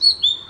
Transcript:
あ!